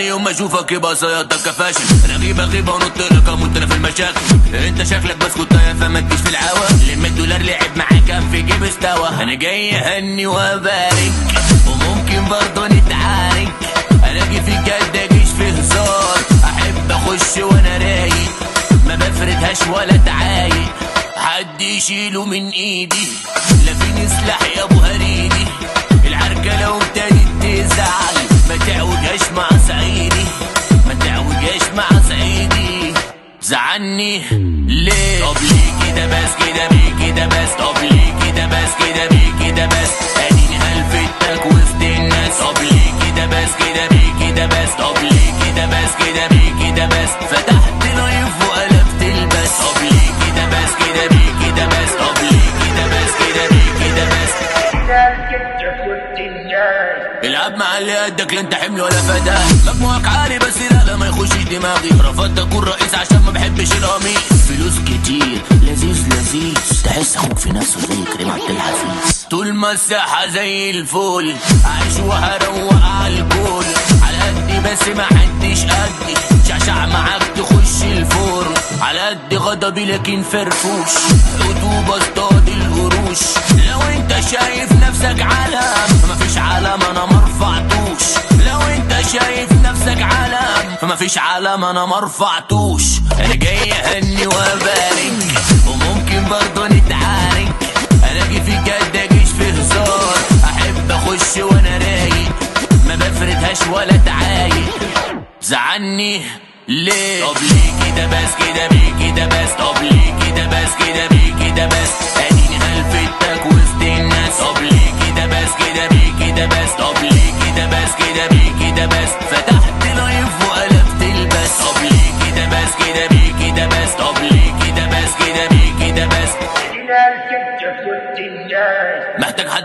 صدقني يوم ما أشوفك يبقى صيادتك فاشل. أنا غيبه غيبه ونط لك أنا في المشاكل. أنت شكلك بسكوت فما تجيش في العوا لما الدولار لعب معاك في جيب استوى. أنا جاي أهني وأبارك وممكن برضه نتعارك. ألاقي في جد أجيش في هزار. أحب أخش وأنا رايق ما بفردهاش ولا تعايق. حد يشيله من إيدي لا فيني سلاح يا أبو هريدي. العركة لو ابتدت تزعل زعلني ليه طب ليه كده بس كده بيه كده بس طب ليه كده بس كده بيه كده بس اديني هلفتك وسط الناس طب ليه كده بس كده بيه كده بس طب ليه كده بس كده بيه كده بس فتحت لايف وقلبت البس طب ليه كده بس كده بيه كده بس طب ليه كده بس كده بيه كده بس العب مع اللي قدك لا انت حمل ولا فداء مجموعك عالي بس لا ما يخشش دماغي. رفضت أكون رئيس عشان ما بحبش القميص. فلوس كتير لذيذ لذيذ. تحس أخوك في نفسه زي كريم عبد الحفيظ. طول ما الساحه زي الفل. عايش وهروق على الكل على قدي بس ما حدش قدي. شعشع معاك تخش الفرن. على قد غضبي لكن فرفوش. رطوبة اصطاد القروش. لو أنت شايف نفسك علم فمفيش علم أنا مرفعتوش لو أنت شايف نفسك علم فمفيش علم أنا مرفعتوش أنا جاي أهني وأبارك وممكن برضه نتعارك. الاقي في جد أجيش في هزار. أحب أخش وأنا رايق ما بفردهاش ولا تعايق. زعلني ليه؟ طب ليه كده بس كده بيه كده بس؟ طب ليه كده بس كده بيه كده بس؟ أديني هلفتك وسط الناس. طب ليه كده بس كده بيه كده بس؟ طب ليه كده بس كده بيه كده بس؟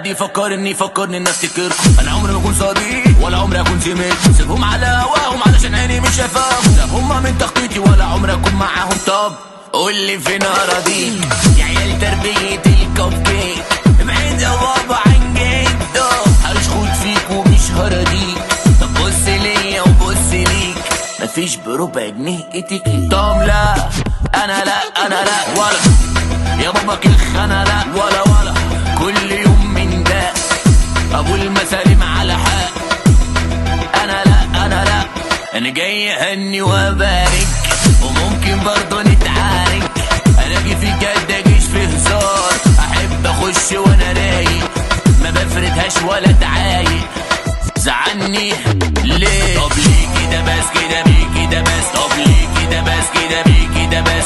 حد يفكرني يفكرني اني افتكركم أنا عمري ما أكون صديق ولا عمري أكون زميل. سيبهم على هواهم علشان عيني مش شايفاهم لا هما من تخطيطي ولا عمري أكون معاهم. طب قول لي فين اراضيك يا عيال تربية الكب كيك ابعد يا بابا عن جده. هشخط فيك ومش هراضيك طب بص ليا وبص ليك. مفيش بربع جنيه اتيكيت. طب لا أنا لا أنا لا ولا. يا بابا كخ أنا لا ولا ولا. كل أبو المسالم على حق. أنا لا أنا لا. أنا جاي أهني وأبارك. وممكن برضه نتعارك. الاقي في جد اجيش في هزار. أحب أخش وأنا رايق. ما بفردهاش ولا تعايق. زعلني. ليه؟ طب ليه كده بس كده بيه كده بس؟ طب ليه كده بس كده بيه كده بس؟